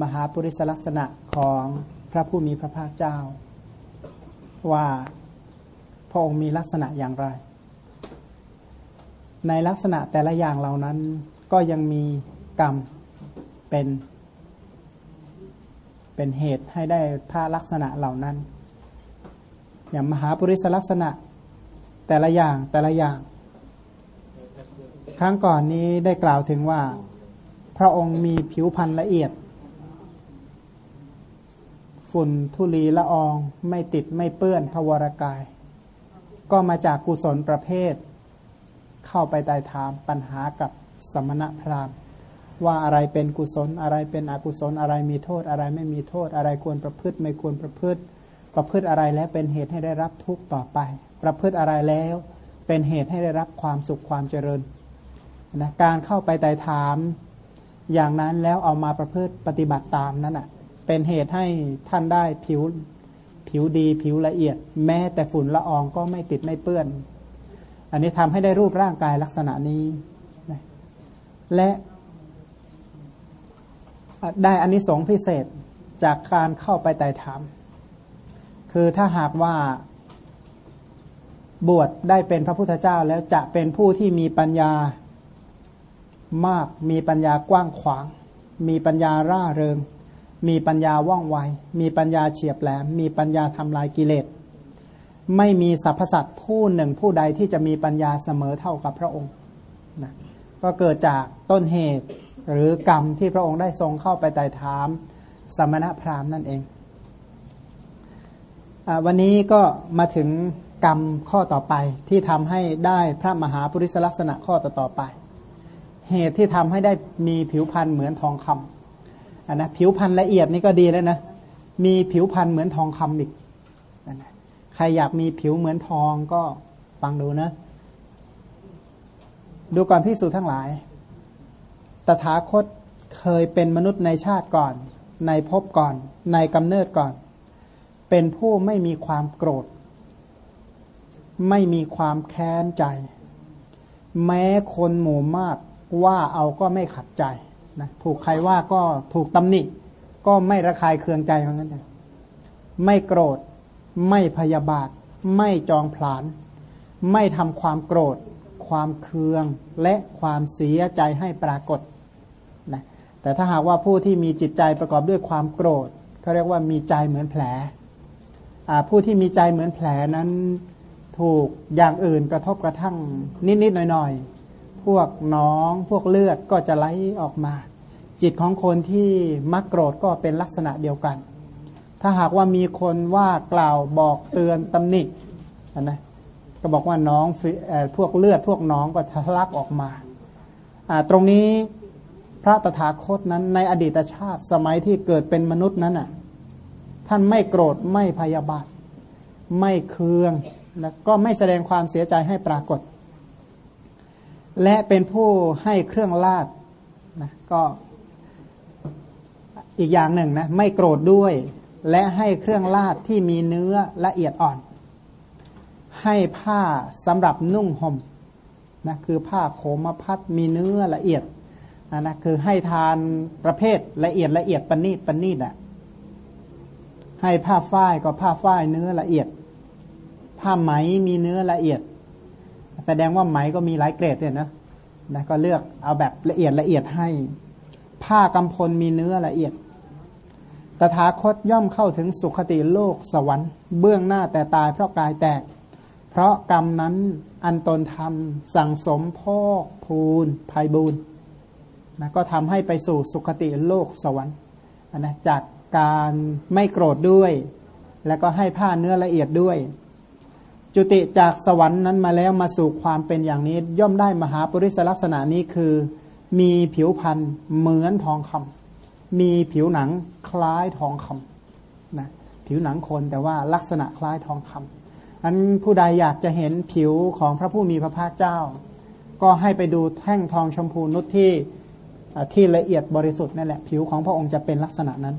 มหาปุริสลักษณะของพระผู้มีพระภาคเจ้า ว่าพระองค์มีลักษณะอย่างไร ในลักษณะแต่ละอย่างเหล่านั้นก็ยังมีกรรมเป็นเป็นเหตุให้ได้พระลักษณะเหล่านั้น อย่างมหาปุริสลักษณะแต่ละอย่างแต่ละอย่าง ครั้งก่อนนี้ได้กล่าวถึงว่า พระองค์มีผิวพรรณละเอียด ฝุ่นทุลีละออง ไม่ติดไม่เปื้อนพวรกาย ก็มาจากกุศลประเภท เข้าไปไต่ถามปัญหากับสมณพราหมณ์ ว่าอะไรเป็นกุศลอะไรเป็นอกุศลอะไรมีโทษอะไรไม่มีโทษอะไรควรประพฤติไม่ควรประพฤติ ประพฤติอะไรแล้วเป็นเหตุให้ได้รับทุกข์ต่อไป ประพฤติอะไรแล้วเป็นเหตุให้ได้รับความสุขความเจริญนะการเข้าไปไต่ถามอย่างนั้นแล้วเอามาประพฤติปฏิบัติตามนั้นอะ เป็นเหตุให้ท่านได้ผิวผิวดีผิวละเอียด แม้แต่ฝุ่นละอองก็ไม่ติดไม่เปื้อน อันนี้ทำให้ได้รูปร่างกายลักษณะนี้ และได้อันนี้สงพิเศษจากการเข้าไปไต่ถาม คือถ้าหากว่าบวชได้เป็นพระพุทธเจ้าแล้วจะเป็นผู้ที่มีปัญญามาก มีปัญญากว้างขวาง มีปัญญาร่าเริง มีปัญญาว่องไว มีปัญญาเฉียบแหลม มีปัญญาทำลายกิเลส ไม่มีสรรพสัตว์ผู้หนึ่งผู้ใดที่จะมีปัญญาเสมอเท่ากับพระองค์นะก็เกิดจากต้นเหตุหรือกรรมที่พระองค์ได้ทรงเข้าไปไต่ถามสมณพราหมณ์นั่นเองอวันนี้ก็มาถึงกรรมข้อต่อไปที่ทำให้ได้พระมหาปุริสลักษณะข้อต่อต่อไป เหตุที่ทำให้ได้มีผิวพรรณเหมือนทองคำ อันนะผิวพรรณละเอียดนี่ก็ดีแล้วนะมีผิวพรรณเหมือนทองคำอีกนะใครอยากมีผิวเหมือนทองก็ฟังดูนะ ดูก่อนพิสูจทั้งหลาย ตถาคตเคยเป็นมนุษย์ในชาติก่อน ในภพก่อน ในกำเนิดก่อน เป็นผู้ไม่มีความโกรธ ไม่มีความแค้นใจ แม้คนหมู่มากว่าเอาก็ไม่ขัดใจ นะถูกใครว่าก็ถูกตำหนิ ก็ไม่ระคายเคืองใจเหมือนกันไม่โกรธ ไม่พยาบาท ไม่จองผลาน ไม่ทำความโกรธ ความเคือง และความเสียใจให้ปรากฏนะแต่ถ้าหากว่าผู้ที่มีจิตใจประกอบด้วยความโกรธเขาเรียกว่ามีใจเหมือนแผลผู้ที่มีใจเหมือนแผลนั้นถูกอย่างอื่นกระทบกระทั่งนิดๆหน่อยๆ พวกน้อง พวกเลือดก็จะไหลออกมา จิตของคนที่มักโกรธก็เป็นลักษณะเดียวกัน ถ้าหากว่ามีคนว่ากล่าวบอกเตือนตำหนินะก็บอกว่าน้องพวกเลือดพวกน้องก็ทะลักออกมาตรงนี้พระตถาคตนั้นในอดีตชาติสมัยที่เกิดเป็นมนุษย์นั้นน่ะท่านไม่โกรธไม่พยาบาท ไม่เคือง แล้วก็ไม่แสดงความเสียใจให้ปรากฏ และเป็นผู้ให้เครื่องลาดนะก็อีกอย่างหนึ่งนะไม่โกรธด้วย และให้เครื่องลาดที่มีเนื้อละเอียดอ่อน ให้ผ้าสำหรับนุ่งห่มนะคือผ้าโคมพัดมีเนื้อละเอียดนะคือให้ทานประเภทละเอียดละเอียดปณีตปณีตอะให้ผ้าฝ้ายก็ผ้าฝ้ายเนื้อละเอียด ผ้าไหมมีเนื้อละเอียด แสดงว่าไหมก็มีหลายเกรดเนี่ยนะนะก็เลือกเอาแบบละเอียดละเอียดให้ ผ้ากำพลมีเนื้อละเอียด ตถาคตย่อมเข้าถึงสุขติโลกสวรรค์ เบื้องหน้าแต่ตายเพราะกายแตก เพราะกรรมนั้นอันตนทำสั่งสมพ่อพูนภัยบูนนะก็ทำให้ไปสู่สุขติโลกสวรรค์นะจากการไม่โกรธด้วย แล้วก็ให้ผ้าเนื้อละเอียดด้วย จุติจากสวรรค์นั้นมาแล้วมาสู่ความเป็นอย่างนี้ ย่อมได้มหาปริศลักษณะนี้คือ มีผิวพรรณเหมือนทองคำมีผิวหนังคล้ายทองคำนะผิวหนังคนแต่ว่าลักษณะคล้ายทองคำอันผู้ใดอยากจะเห็นผิวของพระผู้มีพระภาคเจ้า ก็ให้ไปดูแท่งทองชมพูนุชที่ที่ละเอียดบริสุทธิ์นั่นแหละ ผิวของพระองค์จะเป็นลักษณะนั้น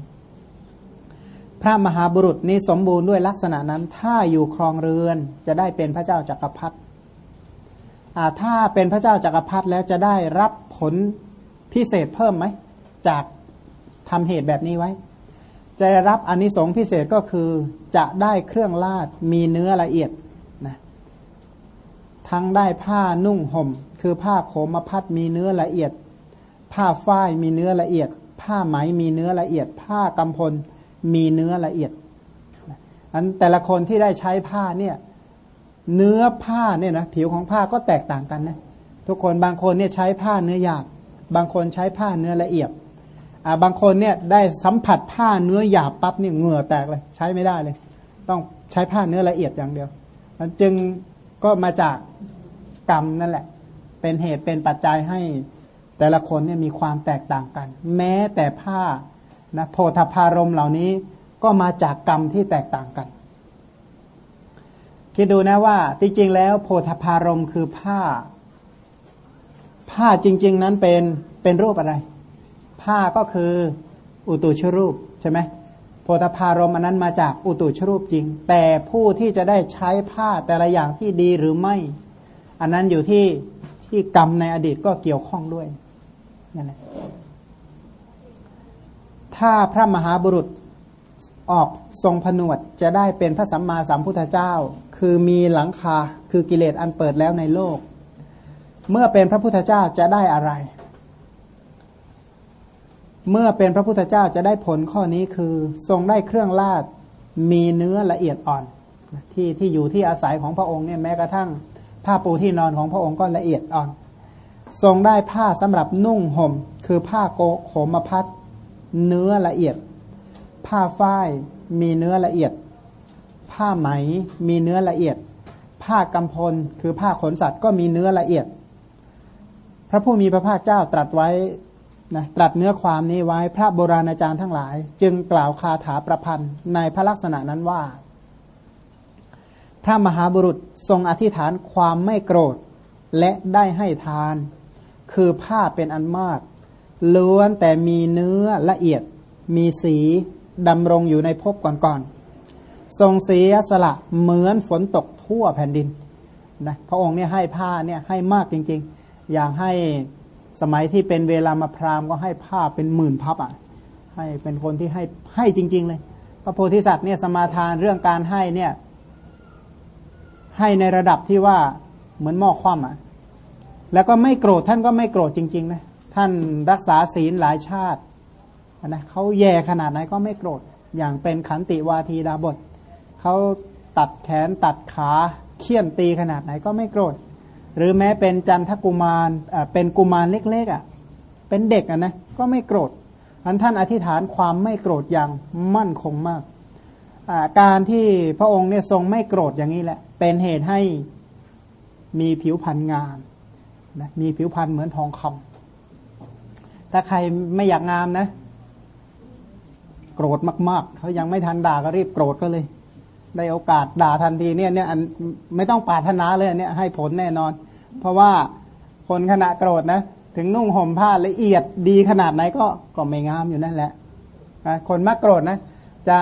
พระมหาบุรุษนี้สมบูรณ์ด้วยลักษณะนั้น ถ้าอยู่ครองเรือนจะได้เป็นพระเจ้าจักรพรรดิถ้าเป็นพระเจ้าจักรพรรดิแล้วจะได้รับผลพิเศษเพิ่มไหม จากทำเหตุแบบนี้ไว้ จะได้รับอนนิสงส์พิเศษก็คือจะได้เครื่องลาดมีเนื้อละเอียดนะทั้งได้ผ้านุ่งห่ม คือผ้าโขมพัดมีเนื้อละเอียด ผ้าฝ้ายมีเนื้อละเอียด ผ้าไหมมีเนื้อละเอียด ผ้ากำพล มีเนื้อละเอียดอันแต่ละคนที่ได้ใช้ผ้าเนี่ย เนื้อผ้าเนี่ยนะผิวของผ้าก็แตกต่างกันนะทุกคนบางคนเนี่ยใช้ผ้าเนื้อหยาบ บางคนใช้ผ้าเนื้อละเอียดอ่าบางคนเนี่ยได้สัมผัสผ้าเนื้อหยาบปั๊บเนี่ยเหงื่อแตกเลย ใช้ไม่ได้เลย ต้องใช้ผ้าเนื้อละเอียดอย่างเดียวมันจึงก็มาจากกรรมนั่นแหละ เป็นเหตุเป็นปัจจัยให้แต่ละคนเนี่ยมีความแตกต่างกัน แม้แต่ผ้า นะโพธพารมเหล่านี้ก็มาจากกรรมที่แตกต่างกัน คิดดูนะว่าจริงๆแล้วโพธพารมคือผ้า ผ้าจริง ๆ นั้นเป็นเป็นรูปอะไร ผ้าก็คืออุตุชรูปใช่ไหมโพธพารมอันนั้นมาจากอุตุชรูปจริง แต่ผู้ที่จะได้ใช้ผ้าแต่ละอย่างที่ดีหรือไม่ อันนั้นอยู่ที่ที่กรรมในอดีตก็เกี่ยวข้องด้วยนั่นแหละ ถ้าพระมหาบุรุษออกทรงผนวดจะได้เป็นพระสัมมาสัมพุทธเจ้า คือมีหลังคาคือกิเลสอันเปิดแล้วในโลก เมื่อเป็นพระพุทธเจ้าจะได้อะไร เมื่อเป็นพระพุทธเจ้าจะได้ผลข้อนี้คือทรงได้เครื่องลาดมีเนื้อละเอียดอ่อนที่ที่อยู่ที่อาศัยของพระองค์เนี่ยแม้กระทั่งผ้าปูที่นอนของพระองค์ก็ละเอียดอ่อน ทรงได้ผ้าสำหรับนุ่งหม่ม คือผ้าโกโขมพัด เนื้อละเอียด ผ้าฝ้ายมีเนื้อละเอียด ผ้าไหมมีเนื้อละเอียด ผ้ากำพลคือผ้าขนสัตว์ก็มีเนื้อละเอียด พระผู้มีพระภาคเจ้าตรัสไว้นะตรัสเนื้อความนี้ไว้พระโบราณอาจารย์ทั้งหลาย จึงกล่าวคาถาประพันธ์ในพระลักษณะนั้นว่า พระมหาบุรุษทรงอธิษฐานความไม่โกรธ และได้ให้ทาน คือผ้าเป็นอันมาก ล้วนแต่มีเนื้อละเอียด มีสีดำรงอยู่ในภพก่อนๆทรงเสียสละเหมือนฝนตกทั่วแผ่นดินนะพระองค์เนี่ยให้ผ้าเนี่ยให้มากจริงๆ อย่างให้สมัยที่เป็นเวลามาพรามก็ให้ผ้าเป็นหมื่นพับอะให้เป็นคนที่ให้ให้จริง ๆ เลย พระโพธิสัตว์เนี่ยสมาทานเรื่องการให้เนี่ย ให้ในระดับที่ว่าเหมือนหม้อคว่ำอะ แล้วก็ไม่โกรธท่านก็ไม่โกรธจริงๆนะ ท่านรักษาศีลหลายชาตินะเขาแย่ขนาดไหนก็ไม่โกรธ อย่างเป็นขันติวาทีดาบทเขาตัดแขนตัดขาเคี่ยนตีขนาดไหนก็ไม่โกรธ หรือแม้เป็นจันทกุมารเป็นกุมารเล็กๆอะเป็นเด็กอะนะก็ไม่โกรธอันท่านอธิษฐานความไม่โกรธอย่างมั่นคงมาก การที่พระองค์เนี่ยทรงไม่โกรธอย่างนี้แหละ เป็นเหตุให้มีผิวพรรณงามนะมีผิวพรรณเหมือนทองคำ ถ้าใครไม่อยากงามนะ โกรธมาก ๆเขายังไม่ทันด่าก็รีบโกรธก็เลย ได้โอกาสด่าทันทีเนี่ยเนี่ยไม่ต้องปาถนาเลยเนี่ยให้ผลแน่นอน เพราะว่าคนขณะโกรธนะ ถึงนุ่งห่มผ้าละเอียดดีขนาดไหนก็ก็ไม่งามอยู่นั่นแหละคนมักโกรธนะ จะ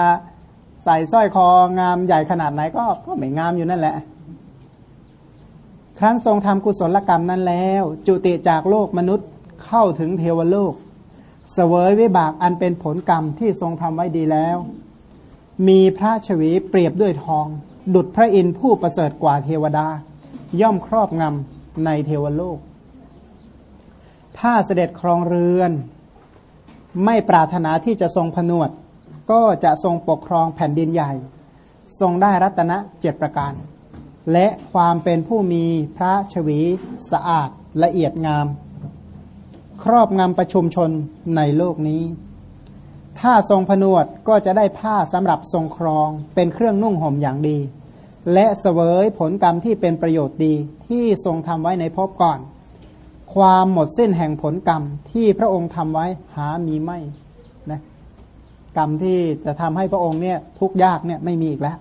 ใส่สร้อยคองามใหญ่ขนาดไหนก็ก็ไม่งามอยู่นั่นแหละ ครั้นทรงทำกุศลกรรมนั้นแล้ว จุติจากโลกมนุษย์ เข้าถึงเทวโลกสเสวยวิบากอันเป็นผลกรรมที่ทรงทำไว้ดีแล้ว มีพระชวีเปรียบด้วยทอง ดุดพระอินทร์ผู้ประเสริฐกว่าเทวดา ย่อมครอบงำในเทวโลก ถ้าเสด็จครองเรือน ไม่ปรารถนาที่จะทรงผนวด ก็จะทรงปกครองแผ่นดินใหญ่ ทรงได้รัตนะเจ็ดประการและความเป็นผู้มีพระชวีสะอาดละเอียดงาม ครอบงำประชุมชนในโลกนี้ ถ้าทรงผนวดก็จะได้ผ้าสำหรับทรงครองเป็นเครื่องนุ่งห่มอย่างดี และเสวยผลกรรมที่เป็นประโยชน์ดีที่ทรงทำไว้ในภพก่อน ความหมดสิ้นแห่งผลกรรมที่พระองค์ทำไว้หามีไม่นะกรรมที่จะทำให้พระองค์เนี่ยทุกยากเนี่ยไม่มีอีกแล้ว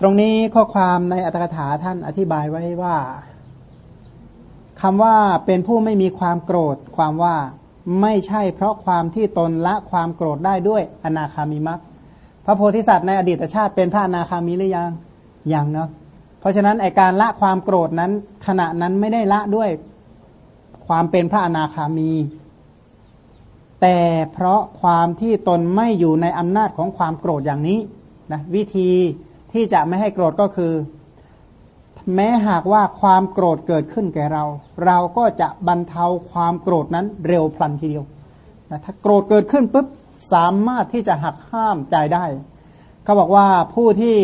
ตรงนี้ข้อความในอัตถกถาท่านอธิบายไว้ว่า คำว่าเป็นผู้ไม่มีความโกรธ ความว่าไม่ใช่เพราะความที่ตนละความโกรธได้ด้วยอนาคามิมักพระโพธิสัตว์ในอดีตชาติเป็นพระอนาคามีหรือยังยังเนาะเพราะฉะนั้นไอการละความโกรธนั้น ขณะนั้นไม่ได้ละด้วยความเป็นพระอนาคามี แต่เพราะความที่ตนไม่อยู่ในอำนาจของความโกรธอย่างนี้นะวิธีที่จะไม่ให้โกรธก็คือ แม้หากว่าความโกรธเกิดขึ้นแก่เรา เราก็จะบรรเทาความโกรธนั้นเร็วพลันทีเดียวนะถ้าโกรธเกิดขึ้นปุ๊บสามารถที่จะหักห้ามใจได้เขาบอกว่าผู้ที่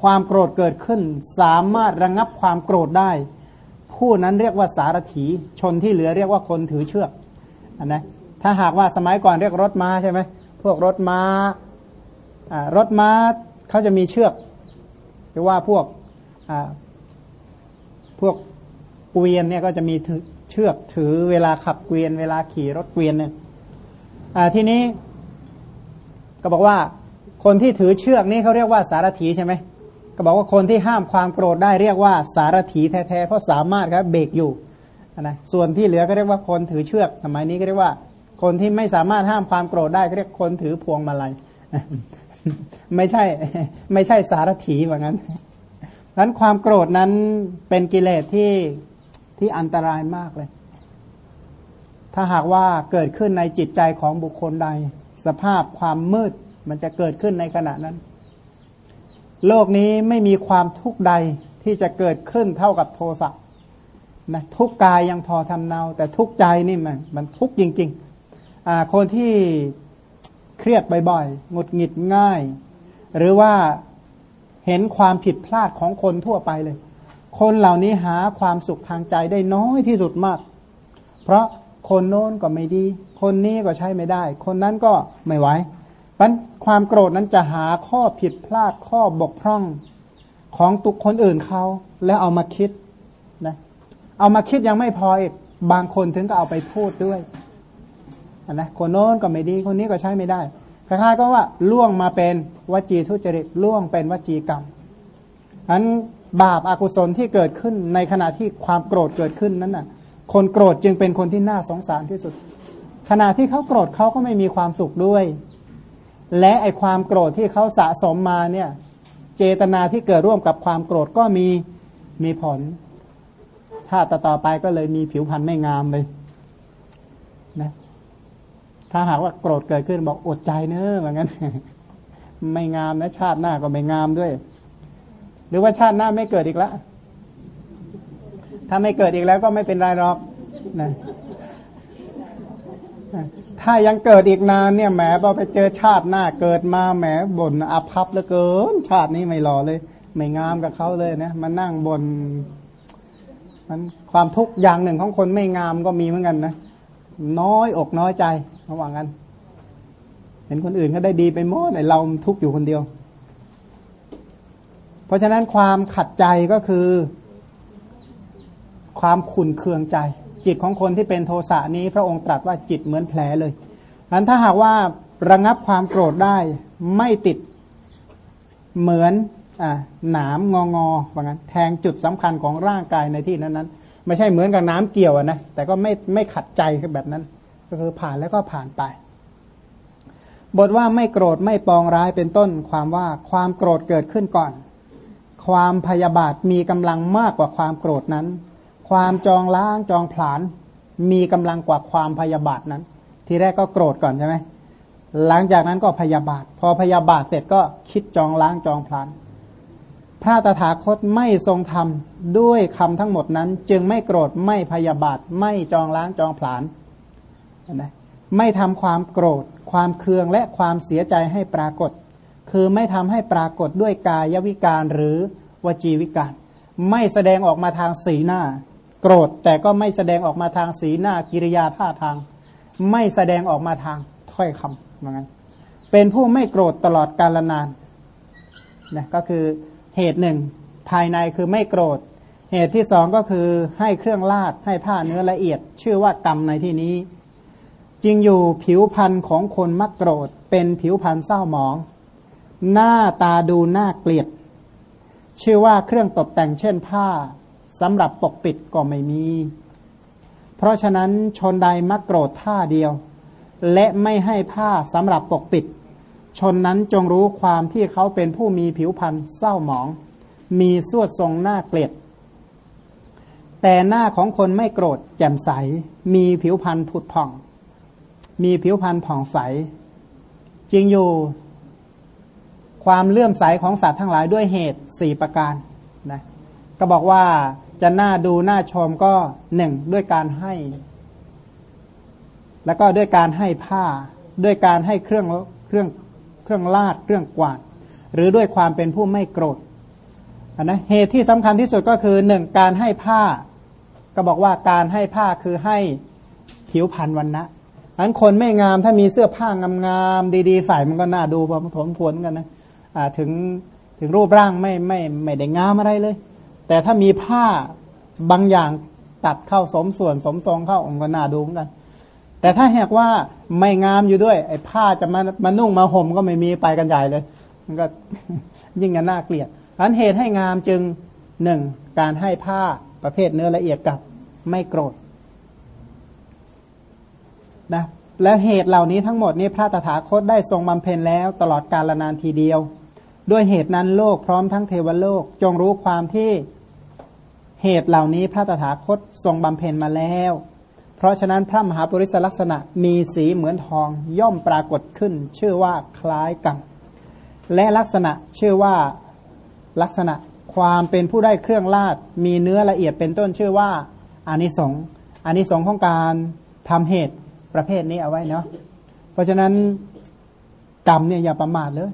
ความโกรธเกิดขึ้น สามารถระงงับความโกรธได้ ผู้นั้นเรียกว่าสารถีชนที่เหลือเรียกว่าคนถือเชือกอนนะถ้าหากว่าสมัยก่อนเรียกรถม้าใช่ไหมพวกรถม้า รถม้าเขาจะมีเชือกหรือว่าพวก พวกเกวียนเนี่ยก็จะมีเชือกถือเวลาขับเกวียน เวลาขี่รถเกวียนเนี่ยทีนี้ ก็บอกว่าคนที่ถือเชือกนี่เขาเรียกว่าสารถีใช่ไหมก็บอกว่าคนที่ห้ามความโกรธได้เรียกว่าสารถีแท้ๆเพราะสามารถครับเบรกอยู่นะส่วนที่เหลือก็เรียกว่าคนถือเชือก สมัยนี้ก็เรียกว่า คนที่ไม่สามารถห้ามความโกรธได้ก็เรียกคนถือพวงมาลัยไม่ใช่ ไม่ใช่สารถีว่างั้น นั้นความโกรธนั้นเป็นกิเลสที่ที่อันตรายมากเลย ถ้าหากว่าเกิดขึ้นในจิตใจของบุคคลใด สภาพความมืดมันจะเกิดขึ้นในขณะนั้น โลกนี้ไม่มีความทุกข์ใดที่จะเกิดขึ้นเท่ากับโทสะนะทุกกายยังพอทำเนา แต่ทุกใจนี่มันมันทุกจริงๆคนที่เครียดบ่อยๆหงุดหงิดง่าย หรือว่า เห็นความผิดพลาดของคนทั่วไปเลย คนเหล่านี้หาความสุขทางใจได้น้อยที่สุดมาก เพราะคนโน้นก็ไม่ดี คนนี้ก็ใช้ไม่ได้ คนนั้นก็ไม่ไหวปันความโกรธนั้นจะหาข้อผิดพลาดข้อบกพร่องของตุกคนอื่นเขาแล้วเอามาคิดนะเอามาคิดยังไม่พออีกบางคนถึงก็เอาไปพูดด้วยนะคนโน้นก็ไม่ดี คนนี้ก็ใช้ไม่ได้ คล้ายๆก็ว่าล่วงมาเป็นวจีทุจริตล่วงเป็นวจีกรรมอันบาปอากุศลที่เกิดขึ้นในขณะที่ความโกรธเกิดขึ้นนั้นน่ะ คนโกรธจึงเป็นคนที่น่าสงสารที่สุด ขณะที่เขาโกรธเขาก็ไม่มีความสุขด้วย และไอความโกรธที่เขาสะสมมาเนี่ยเจตนาที่เกิดร่วมกับความโกรธก็มีมีผล ถ้าต่อต่อไปก็เลยมีผิวพรรณไม่งามเลย ถ้าหากว่าโกรธเกิดขึ้นบอกอดใจเนอะเหมือนกันไม่งามนะชาติหน้าก็ไม่งามด้วย หรือว่าชาติหน้าไม่เกิดอีกแล้วถ้าไม่เกิดอีกแล้วก็ไม่เป็นไรหรอกนะถ้ายังเกิดอีกนานเนี่ยแหมพอไปเจอชาติหน้าเกิดมาแหมบ่นอาภัพเหลือเกิน ชาตินี้ไม่หล่อเลย ไม่งามกับเขาเลยนะมานั่งบนมันความทุกข์อย่างหนึ่งของคนไม่งามก็มีเหมือนกันนะน้อยอกน้อยใจ ระหว่างกัน เห็นคนอื่นเขาได้ดีไปหมดไอเราทุกข์อยู่คนเดียว เพราะฉะนั้นความขัดใจก็คือ ความขุนเคืองใจ จิตของคนที่เป็นโทสะนี้ พระองค์ตรัสว่าจิตเหมือนแผลเลยอันถ้าหากว่าระงับความโกรธได้ไม่ติดเหมือนอหนามงองอว่างั้นแทงจุดสำคัญของร่างกายในที่นั้นนั้นไม่ใช่เหมือนกับน้ำเกี่ยวนะแต่ก็ไม่ไม่ขัดใจแบบนั้น ก็คือผ่านแล้วก็ผ่านไป บทว่าไม่โกรธไม่ปองร้ายเป็นต้น ความว่าความโกรธเกิดขึ้นก่อน ความพยาบาทมีกำลังมากกว่าความโกรธนั้น ความจองล้างจองผลาญมีกำลังกว่าความพยาบาทนั้น ทีแรกก็โกรธก่อนใช่ไหมหลังจากนั้นก็พยาบาท พอพยาบาทเสร็จก็คิดจองล้างจองผลาญพระตถาคตไม่ทรงทำด้วยคำทั้งหมดนั้น จึงไม่โกรธไม่พยาบาท ไม่จองล้างจองผลาญ นะไม่ทำความโกรธ ความเคืองและความเสียใจให้ปรากฏ คือไม่ทำให้ปรากฏด้วยกายวิการหรือวจีวิการ ไม่แสดงออกมาทางสีหน้า โกรธแต่ก็ไม่แสดงออกมาทางสีหน้ากิริยาท่าทาง ไม่แสดงออกมาทางถ้อยคำเหมือนกันเป็นผู้ไม่โกรธตลอดกาลนานนะก็คือเหตุหนึ่ง ภายในคือไม่โกรธ เหตุที่สองก็คือให้เครื่องลาดให้ผ้าเนื้อละเอียด ชื่อว่ากรรมในที่นี้ จริงอยู่ผิวพันธุ์ของคนมักโกรธ เป็นผิวพันธุ์เศร้าหมอง หน้าตาดูน่าเกลียด ชื่อว่าเครื่องตกแต่งเช่นผ้าสำหรับปกปิดก็ไม่มี เพราะฉะนั้นชนใดมักโกรธท่าเดียว และไม่ให้ผ้าสำหรับปกปิด ชนนั้นจงรู้ความที่เขาเป็นผู้มีผิวพันธุ์เศร้าหมอง มีสวดทรงหน้าเกลียด แต่หน้าของคนไม่โกรธแจ่มใส มีผิวพันธุ์ผุดผ่อง มีผิวพรรณผ่องใส จริงอยู่ ความเลื่อมใสของสัตว์ทั้งหลายด้วยเหตุสี่ประการนะก็บอกว่าจะน่าดูน่าชมก็หนึ่งด้วยการให้ แล้วก็ด้วยการให้ผ้า ด้วยการให้เครื่องเครื่องเครื่องลาดเครื่องกวาด หรือด้วยความเป็นผู้ไม่โกรธนนะเหตุที่สำคัญที่สุดก็คือหนึ่งการให้ผ้า ก็บอกว่าการให้ผ้าคือให้ผิวพรรณวันนะ อันคนไม่งามถ้ามีเสื้อผ้างามๆดีๆใส่มันก็น่าดูพอถนผลกันนะถึงถึงรูปร่างไม่ไม่ไม่ได้งามอะไรเลย แต่ถ้ามีผ้าบางอย่างตัดเข้าสมส่วนสมทรงเข้าองค์ก็น่าดูเหมือนกัน แต่ถ้าหากว่าไม่งามอยู่ด้วย ไอ้ผ้าจะมามานุ่งมาห่มก็ไม่มีไปกันใหญ่เลย มันก็ยิ่งกันน่าเกลียดอันเหตุให้งามจึงหนึ่งการให้ผ้าประเภทเนื้อละเอียดกับไม่โกรธ นะแล้วเหตุเหล่านี้ทั้งหมดนี้พระตถาคตได้ทรงบำเพ็ญแล้วตลอดกาลนานทีเดียว ด้วยเหตุนั้นโลกพร้อมทั้งเทวโลกจงรู้ความที่เหตุเหล่านี้พระตถาคตทรงบำเพ็ญมาแล้ว เพราะฉะนั้นพระมหาปริศลักษณะมีสีเหมือนทองย่อมปรากฏขึ้น ชื่อว่าคล้ายกันและลักษณะชื่อว่าลักษณะความเป็นผู้ได้เครื่องลาดมีเนื้อละเอียดเป็นต้นชื่อว่าอานิสงส์อานิสงส์ของการทำเหตุ ประเภทนี้เอาไว้เนาะเพราะฉะนั้นกรรมเนี่ยอย่าประมาทเลย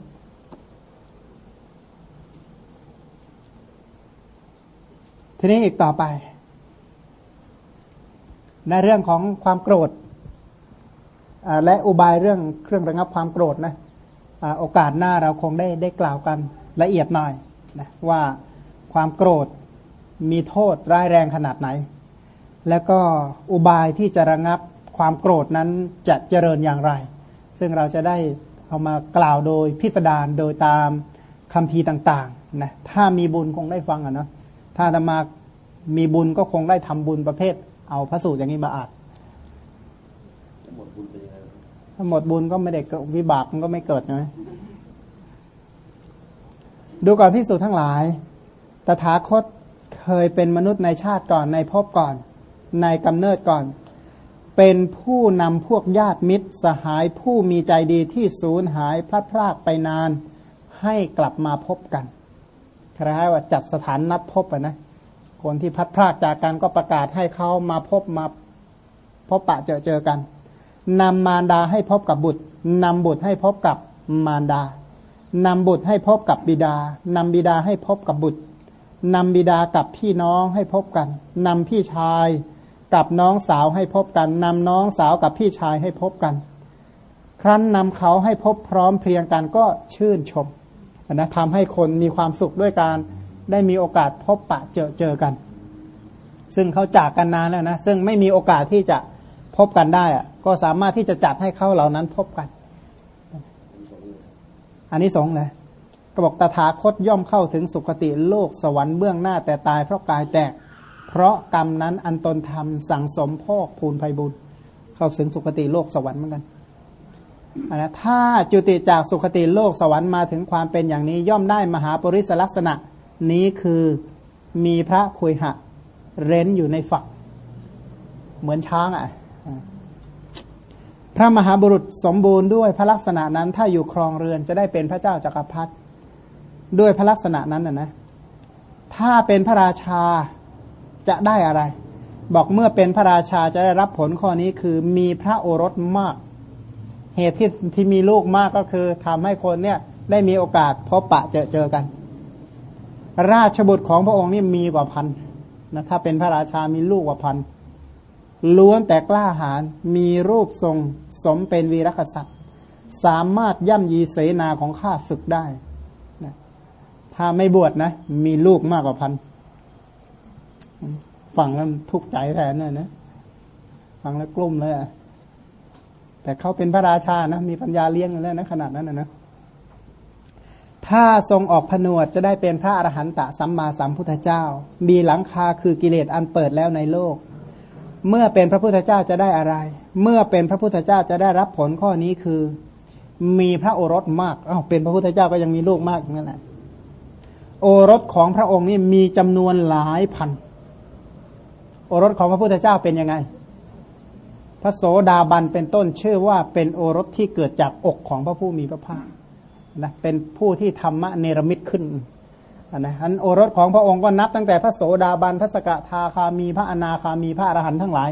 ทีนี้อีกต่อไป ในเรื่องของความโกรธและอุบายเรื่องเครื่องระงับความโกรธนะโอกาสหน้าเราคงได้ได้กล่าวกันละเอียดหน่อยนะว่าความโกรธมีโทษร้ายแรงขนาดไหน แล้วก็อุบายที่จะระงับ ความโกรธนั้นจะเจริญอย่างไร ซึ่งเราจะได้เอามากล่าวโดยพิสดารโดยตามคำพีต่างๆนะถ้ามีบุญคงได้ฟังอะเนาะถ้าธรรมามีบุญก็คงได้ทำบุญประเภท เอาพระสูตรอย่างนี้มาอ่านถ้าหมดบุญก็ไม่ได้วิบากมันก็ไม่เกิดนะดูก่อนพิสูจน์ทั้งหลาย ตถาคตเคยเป็นมนุษย์ในชาติก่อนในภพก่อน ในกำเนิดก่อน เป็นผู้นำพวกญาติมิตรสหายผู้มีใจดีที่สูญหายพลัดพรากไปนาน ให้กลับมาพบกันคล้ายว่าจัดสถานนัดพบะนะคนที่พัดพรากจากกันก็ประกาศให้เขามาพบมาพบปะเจอเจอกันนำมารดาให้พบกับบุตรนำบุตรให้พบกับมารดานำบุตรให้พบกับบิดานำบิดาให้พบกับบุตรนำบิดากับพี่น้องให้พบกันนำพี่ชาย กับน้องสาวให้พบกันนำน้องสาวกับพี่ชายให้พบกัน ครั้นนำเขาให้พบพร้อมเพรียงกันก็ชื่นชมนะทำให้คนมีความสุขด้วยการได้มีโอกาสพบปะเจอเจอกัน ซึ่งเขาจากกันนานแล้วนะซึ่งไม่มีโอกาสที่จะพบกันได้อะก็สามารถที่จะจัดให้เขาเหล่านั้นพบกัน อันนี้สองนะก็บอกตถาคตย่อมเข้าถึงสุคติโลกสวรรค์เบื้องหน้าแต่ตายเพราะกายแตก เพราะกรรมนั้นอันตนทำสั่งสมพอกภูนภัยบุญเข้าถึงสุคติโลกสวรรค์เหมือนกันนะถ้าจุติจากสุคติโลกสวรรค์มาถึงความเป็นอย่างนี้ย่อมได้มหาปริศลักษณะ นี้คือมีพระคุยหะ เร้นอยู่ในฝัก เหมือนช้างอะ พระมหาบุรุษสมบูรณ์ด้วยพระลักษณะนั้น ถ้าอยู่ครองเรือนจะได้เป็นพระเจ้าจากักรพรรดิด้วยพระลักษณะนั้นนะนะถ้าเป็นพระราชา จะได้อะไร บอกเมื่อเป็นพระราชาจะได้รับผลข้อนี้คือมีพระโอรสมาก เหตุที่ที่มีลูกมากก็คือทำให้คนเนี่ยได้มีโอกาสพบปะเจอเจอกัน ราชบุตรของพระองค์นี่มีกว่าพันนะถ้าเป็นพระราชามีลูกกว่าพันล้วนแต่กล้าหาญมีรูปทรงสมเป็นวีรกษัตริย์ สามารถย่ำยีเสนาของข้าศึกได้นะถ้าไม่บวชนะ มีลูกมากกว่าพัน ฟังแล้วทุกข์ใจแทนเลยนะฟังแล้วกลุ้มเลยอะแต่เขาเป็นพระราชานะ มีปัญญาเลี้ยงแล้วนะขนาดนั้นนะนะถ้าทรงออกผนวดจะได้เป็นพระอรหันตสัมมาสัมพุทธเจ้า มีหลังคาคือกิเลสอันเปิดแล้วในโลก เมื่อเป็นพระพุทธเจ้าจะได้อะไร เมื่อเป็นพระพุทธเจ้าจะได้รับผลข้อนี้คือ มีพระโอรสมากอ้าวเป็นพระพุทธเจ้าก็ยังมีลูกมากนั่นแหละโอรสของพระองค์นี่มีจำนวนหลายพัน โอรสของพระพุทธเจ้าเป็นยังไง พระโสดาบันเป็นต้นชื่อว่าเป็นโอรสที่เกิดจากอกของพระผู้มีพระภาคนะเป็นผู้ที่ธรรมะเนรมิตขึ้นนะอันโอรสของพระองค์ก็นับตั้งแต่พระโสดาบันพระสกทาคามีพระอนาคามีพระอรหันต์ทั้งหลาย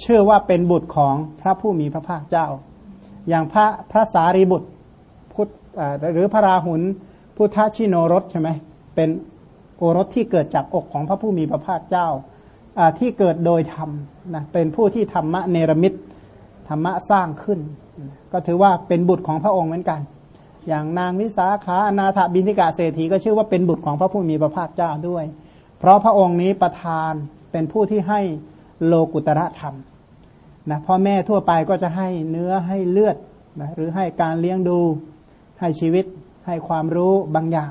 เชื่อว่าเป็นบุตรของพระผู้มีพระภาคเจ้า อย่างพระพระสารีบุตรพุทธหรือพระราหุลพุทธชิโนรสใช่ไหมเป็นโอรสที่เกิดจากอกของพระผู้มีพระภาคเจ้า ที่เกิดโดยธรรมนะเป็นผู้ที่ธรรมะเนรมิตธรรมะสร้างขึ้น ก็ถือว่าเป็นบุตรของพระองค์เหมือนกัน อย่างนางวิสาขาอนาถบินทิกาเศรษฐีก็ชื่อว่าเป็นบุตรของพระผู้มีพระภาคเจ้าด้วย เพราะพระองค์นี้ประทานเป็นผู้ที่ให้โลกุตระธรรมนะพ่อแม่ทั่วไปก็จะให้เนื้อให้เลือดนะหรือให้การเลี้ยงดูให้ชีวิตให้ความรู้บางอย่าง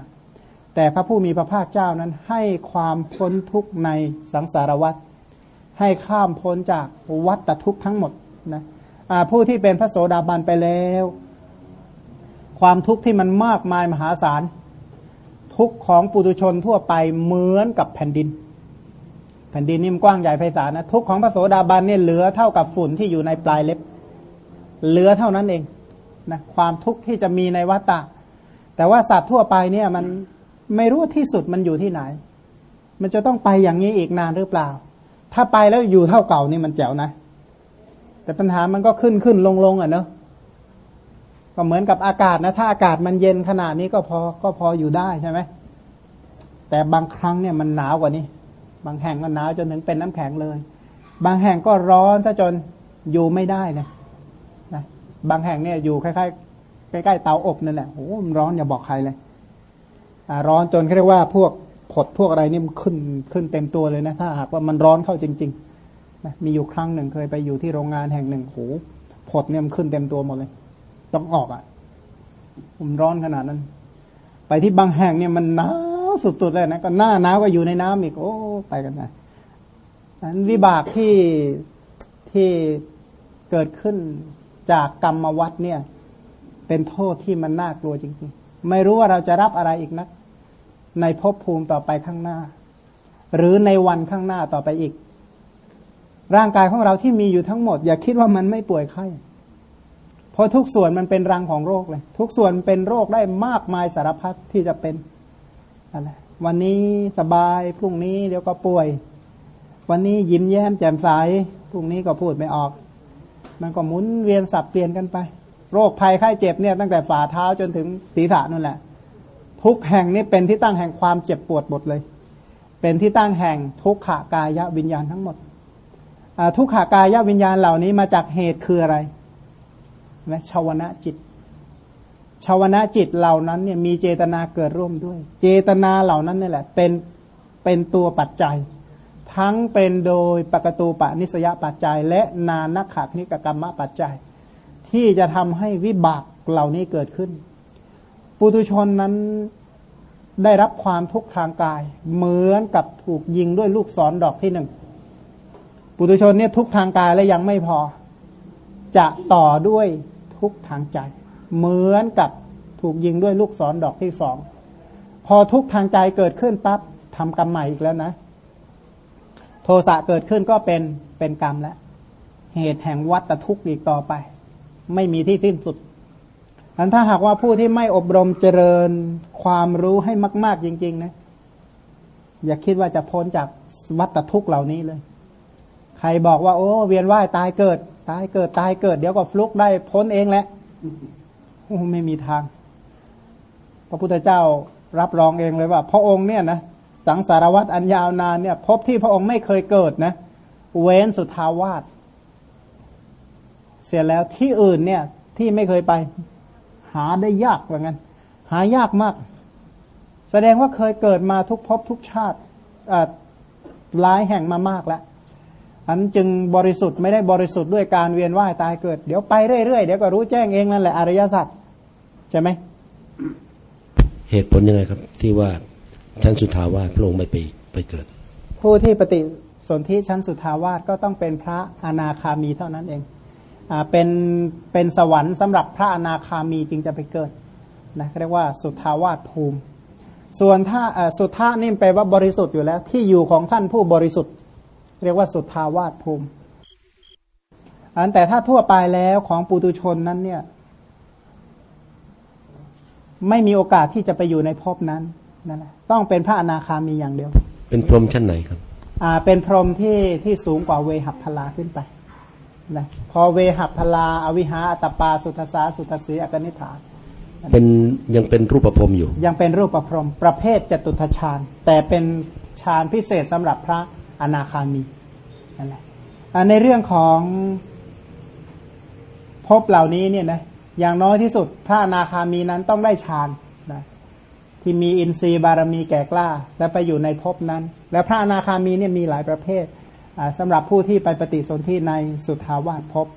แต่พระผู้มีพระภาคเจ้านั้นให้ความพ้นทุกข์ในสังสารวัฏให้ข้ามพ้นจากวัฏทุกข์ทั้งหมดนะผู้ที่เป็นพระโสดาบันไปแล้ว ความทุกข์ที่มันมากมายมหาศาล ทุกข์ของปุถุชนทั่วไปเหมือนกับแผ่นดิน แผ่นดินนี่มันกว้างใหญ่ไพศาลนะทุกข์ของพระโสดาบันเนี่ยเหลือเท่ากับฝุ่นที่อยู่ในปลายเล็บ เหลือเท่านั้นเองนะความทุกข์ที่จะมีในวัฏฏะแต่ว่าสัตว์ทั่วไปเนี่ยมัน ไม่รู้ที่สุดมันอยู่ที่ไหน มันจะต้องไปอย่างนี้อีกนานหรือเปล่า ถ้าไปแล้วอยู่เท่าเก่านี่มันแจ๋วนะ แต่ปัญหามันก็ขึ้นขึ้นลงลงอะเนาะก็เหมือนกับอากาศนะ ถ้าอากาศมันเย็นขนาดนี้ก็พอก็พออยู่ได้ใช่ไหมแต่บางครั้งเนี่ยมันหนาวกว่านี้ บางแห่งก็หนาวจนถึงเป็นน้ำแข็งเลย บางแห่งก็ร้อนซะจนอยู่ไม่ได้เลยนะบางแห่งเนี่ยอยู่คล้ายๆใกล้ๆเตาอบนั่นแหละโอ้มันร้อนอย่าบอกใครเลย ร้อนจนเขาเรียกว่าพวกผดพวกอะไรนี่มันขึ้นขึ้นเต็มตัวเลยนะถ้าหากว่ามันร้อนเข้าจริงๆนะมีอยู่ครั้งหนึ่งเคยไปอยู่ที่โรงงานแห่งหนึ่งโหผดเนี่ยมันขึ้นเต็มตัวหมดเลย ต้องออกอะ่ะผมร้อนขนาดนั้น ไปที่บางแห่งเนี่ยมันหนาวสุดๆเลยนะก็หน้าหนาวก็อยู่ในน้ำอีกโอ้ไปกันนะนั้นวิบากที่ที่เกิดขึ้นจากกรรมวัฏเนี่ย เป็นโทษที่มันน่ากลัวจริง ๆ ไม่รู้ว่าเราจะรับอะไรอีกนะ ในภพภูมิต่อไปข้างหน้า หรือในวันข้างหน้าต่อไปอีก ร่างกายของเราที่มีอยู่ทั้งหมด อย่าคิดว่ามันไม่ป่วยไข้เพราะทุกส่วนมันเป็นรังของโรคเลย ทุกส่วนเป็นโรคได้มากมายสารพัดที่จะเป็นอะไรวันนี้สบายพรุ่งนี้เดี๋ยวก็ป่วย วันนี้ยิ้มแย้มแจ่มใสพรุ่งนี้ก็พูดไม่ออก มันก็หมุนเวียนสับเปลี่ยนกันไป โรคภัยไข้เจ็บเนี่ยตั้งแต่ฝ่าเท้าจนถึงศีรษะนั่นแหละ ทุกแห่งนี้เป็นที่ตั้งแห่งความเจ็บปวดหมดเลย เป็นที่ตั้งแห่งทุกขากายวิญญาณทั้งหมดทุกขากายวิญญาณเหล่านี้มาจากเหตุคืออะไรนะชาวนะจิตชาวนะจิตเหล่านั้นเนี่ยมีเจตนาเกิดร่วมด้วย เจตนาเหล่านั้นนี่แหละ เป็นเป็นตัวปัจจัย ทั้งเป็นโดยปกตูปนิสยปัจจัย และนานักขาคณิกกรรมปัจจัย ที่จะทำให้วิบากเหล่านี้เกิดขึ้น ปุตุชนนั้นได้รับความทุกข์ทางกาย เหมือนกับถูกยิงด้วยลูกศรดอกที่หนึ่งปุตุชนเนี่ยทุกทางกายและยังไม่พอ จะต่อด้วยทุกทางใจ เหมือนกับถูกยิงด้วยลูกศรดอกที่สองพอทุกทางใจเกิดขึ้นปั๊บทำกรรมใหม่อีกแล้วนะ โทสะเกิดขึ้นก็เป็นเป็นกรรมแล้วเหตุแห่งวัตทุกข์อีกต่อไป ไม่มีที่สิ้นสุด อันถ้าหากว่าผู้ที่ไม่อบรมเจริญความรู้ให้มาก ๆ จริง ๆ นะ อย่าคิดว่าจะพ้นจากวัฏทุกข์เหล่านี้เลย ใครบอกว่า โอ้เวียนว่ายตายเกิด ตายเกิดตายเกิด เดี๋ยวก็ฟลุกได้พ้นเองแหละโอ้ไม่มีทาง พระพุทธเจ้ารับรองเองเลยว่า พระองค์เนี่ยนะสังสารวัตรอันยาวนานเนี่ย พบที่พระองค์ไม่เคยเกิดนะ เว้นสุทาวาสเสียแล้วที่อื่นเนี่ย ที่ไม่เคยไป หาได้ยากว่างั้น หายากมาก แสดงว่าเคยเกิดมาทุกภพทุกชาติหลายแห่งมามากแล้วอันจึงบริสุทธิ์ไม่ได้บริสุทธิ์ด้วยการเวียนว่ายตายเกิด เดี๋ยวไปเรื่อยๆเดี๋ยวก็รู้แจ้งเองนั่นแหละอริยสัจใช่ไหมเหตุผลยังไงครับ ที่ว่าชั้นสุทาวาสพระองค์ไม่ไปไปเกิด ผู้ที่ปฏิสนธิชั้นสุทาวาสก็ต้องเป็นพระอนาคามีเท่านั้นเอง เป็นเป็นสวรรค์สำหรับพระอนาคามีจึงจะไปเกิดนะเรียกว่าสุทธาวาสภูมิ ส่วนถ้าสุทธานี่แปลว่าบริสุทธิ์อยู่แล้ว ที่อยู่ของท่านผู้บริสุทธิ์ เรียกว่าสุทธาวาสภูมิอันแต่ถ้าทั่วไปแล้วของปุตุชนนั้นเนี่ย ไม่มีโอกาสที่จะไปอยู่ในภพนั้นนั่นแหละต้องเป็นพระอนาคามีอย่างเดียว เป็นพรหมชั้นไหนครับ อ่า เป็นพรหมที่ที่สูงกว่าเวหัพพลาขึ้นไป นะพอเวหัพพลา อวิหาอัตตปาสุทสาสุทสีอกนิฐานเป็นยังเป็นรูปพรหมอยู่ ยังเป็นรูปประพรหมประเภทจตุทชาญแต่เป็นฌานพิเศษสำหรับพระอนาคามีนั่นแหละอ่าในเรื่องของภพเหล่านี้เนี่ยนะอย่างน้อยที่สุดพระอนาคามีนั้นต้องได้ฌานนะที่มีอินทรีย์บารมีแก่กล้า และไปอยู่ในภพนั้น และพระอนาคามีเนี่ยมีหลายประเภทอ่า สำหรับผู้ที่ไปปฏิสนธิในสุทาวาสภพ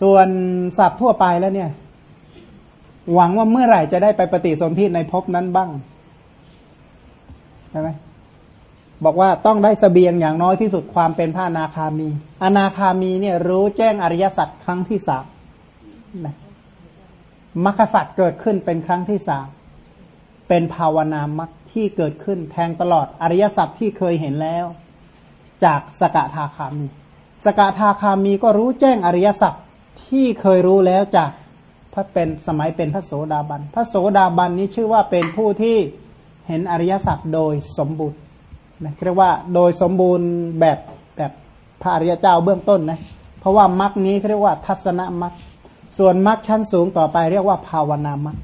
ส่วนสัตว์ทั่วไปแล้วเนี่ย หวังว่าเมื่อไหร่จะได้ไปปฏิสนธิในภพนั้นบ้างใช่ไหมบอกว่าต้องได้สเสบียงอย่างน้อยที่สุดความเป็นพระอนาคามี อนาคามีเนี่ยรู้แจ้งอริยสัจครั้งที่สามมรรคสัจเกิดขึ้นเป็นครั้งที่สาม เป็นภาวนามรรคที่เกิดขึ้นแทงตลอดอริยสัจที่เคยเห็นแล้ว จากสกทาคามี สกทาคามีก็รู้แจ้งอริยสัจที่เคยรู้แล้วจากพระเป็นสมัยเป็นพระโสดาบัน พระโสดาบันนี้ชื่อว่าเป็นผู้ที่เห็นอริยสัจโดยสมบูรณ์นะเรียกว่าโดยสมบูรณ์แบบแบบพระอริยเจ้าเบื้องต้นนะเพราะว่ามรรคนี้เรียกว่าทัศนมรรคส่วนมรรคชั้นสูงต่อไปเรียกว่าภาวนามรรค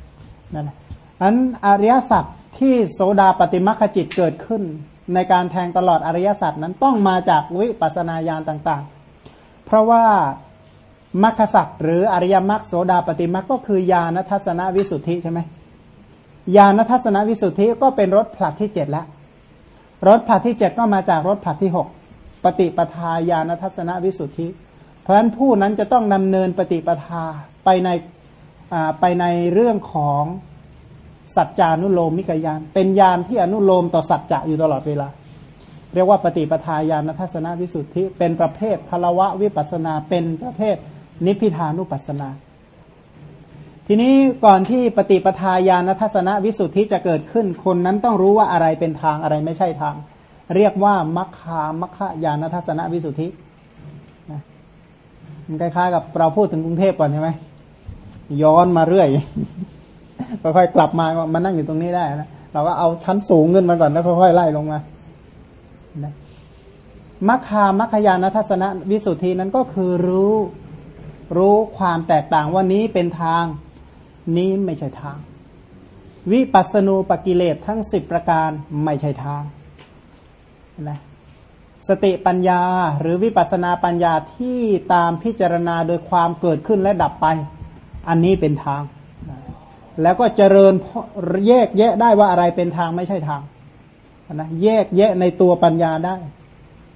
นั่นแหละ นั้นอริยสัจที่โสดาปฏิมรรคจิตเกิดขึ้น ในการแทงตลอดอริยสัจนั้นต้องมาจากวิปัสนาญาณต่างๆ เพราะว่ามรรคสัจหรืออริยมรรคโสดาปฏิมรรคก็คือญาณทัศนวิสุทธิใช่ไหมญาณทัศนวิสุทธิก็เป็นรถผลัดที่เจ็ดแล้วรถผลัดที่เจ็ดก็มาจากรถผลัดที่หกปฏิปทาญาณทัศนวิสุทธิ เพราะฉะนั้นผู้นั้นจะต้องดำเนินปฏิปทาไปในไปในเรื่องของ สัจจานุโลมมิกยาน เป็นญาณที่อนุโลมต่อสัจจะอยู่ตลอดเวลา เรียกว่าปฏิปทาญาณทัศนวิสุทธิ เป็นประเภทพลวะวิปัสนา เป็นประเภทนิพพิทานุปัสนา ทีนี้ก่อนที่ปฏิปทาญาณทัศนวิสุทธิจะเกิดขึ้น คนนั้นต้องรู้ว่าอะไรเป็นทางอะไรไม่ใช่ทาง เรียกว่ามัคคามัคคายานทัศนวิสุทธิมันคล้ายๆกับเราพูดถึงกรุงเทพก่อนใช่ไหมย้อนมาเรื่อย ค่อยๆกลับมามานั่งอยู่ตรงนี้ได้นะเราก็เอาชั้นสูงขึ้นมาก่อนแล้วค่อยๆไล่ลงมานะมัคคามัคคยานทัศนวิสุทธินั้นก็คือรู้รู้ความแตกต่างว่านี้เป็นทางนี้ไม่ใช่ทาง วิปัสณูปกิเลสทั้งสิบประการไม่ใช่ทางนะสติปัญญาหรือวิปัสนาปัญญาที่ตามพิจารณาโดยความเกิดขึ้นและดับไป อันนี้เป็นทาง แล้วก็เจริญแยกแยะได้ว่าอะไรเป็นทางไม่ใช่ทางนะแยกแยะในตัวปัญญาได้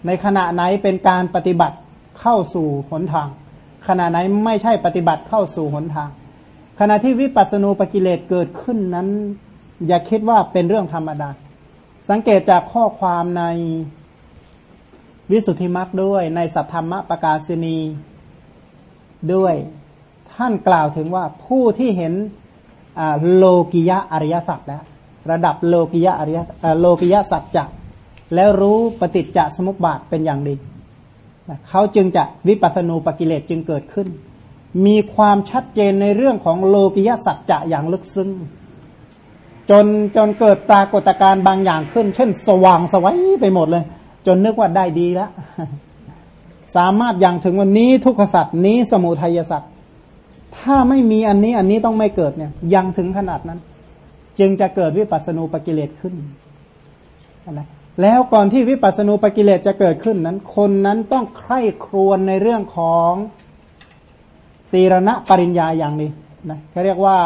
ในขณะไหนเป็นการปฏิบัติเข้าสู่หนทาง ขณะไหนไม่ใช่ปฏิบัติเข้าสู่หนทาง ขณะที่วิปัสสนูปกิเลสเกิดขึ้นนั้น อย่าคิดว่าเป็นเรื่องธรรมดา สังเกตจากข้อความในวิสุทธิมรรคด้วยในสัทธรรมประกาศนีด้วย ท่านกล่าวถึงว่าผู้ที่เห็น โลกิยะอริยสัจแล้วระดับโลกิยะอริยโลกิยะสัจจะแล้วรู้ปฏิจจสมุปบาทเป็นอย่างดีเขาจึงจะวิปัสสนูปกิเลสจึงเกิดขึ้น มีความชัดเจนในเรื่องของโลกิยสัจจะอย่างลึกซึ้งจนจนเกิดปรากฏการณ์บางอย่างขึ้น เช่น สว่างสวัยไปหมดเลย จนนึกว่าได้ดีแล้ว สามารถอย่างถึงวันนี้ทุกขสัตว์นี้สมุทัยสัตว์ ถ้าไม่มีอันนี้อันนี้ต้องไม่เกิดเนี่ย ยังถึงขนาดนั้น จึงจะเกิดวิปัสสนูปกิเลสขึ้นนะแล้วก่อนที่วิปัสสนูปกิเลสจะเกิดขึ้นนั้น คนนั้นต้องใคร่ครวญในเรื่องของตีรณะปริญญาอย่างนี้นะเขาเรียกว่า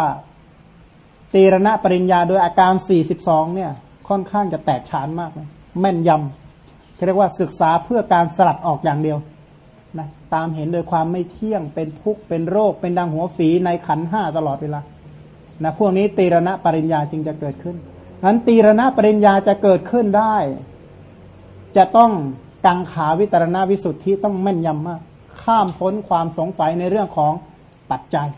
ตีรณะปริญญาโดยอาการ 42 เนี่ย ค่อนข้างจะแตกฉานมากนะแม่นยำเขาเรียกว่าศึกษาเพื่อการสลัดออกอย่างเดียว นะตามเห็นโดยความไม่เที่ยงเป็นทุกข์เป็นโรค เป็นดังหัวฝีในขันห้าตลอดเวลานะพวกนี้ตีรณะปริญญาจึงจะเกิดขึ้นนั้นตีรณะปริญญาจะเกิดขึ้นได้ จะต้องกังขาวิตรณวิสุทธิต้องแม่นยำมาก ข้ามพ้นความสงสัยในเรื่องของปัจจัย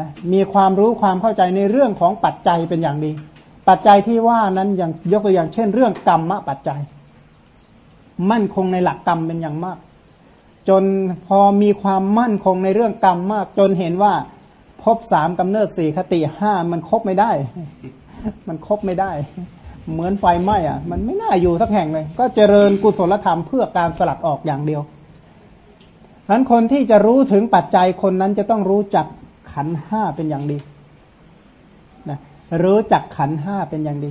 นะมีความรู้ความเข้าใจในเรื่องของปัจจัยเป็นอย่างดี ปัจจัยที่ว่านั้นอย่างยกตัวอย่างเช่น เรื่องกรรมปัจจัย มั่นคงในหลักกรรมเป็นอย่างมาก จนพอมีความมั่นคงในเรื่องกรรมมาก จนเห็นว่าพบสามกำเนิดสี่คติห้ามันครบไม่ได้ มันครบไม่ได้ เหมือนไฟไหม้อะ มันไม่น่าอยู่สักแห่งเลย ก็เจริญกุศลธรรมเพื่อการสลัดออกอย่างเดียวนั้นคนที่จะรู้ถึงปัจจัยคนนั้นจะต้องรู้จักขันห้าเป็นอย่างดีนะรู้จักขันห้าเป็นอย่างดี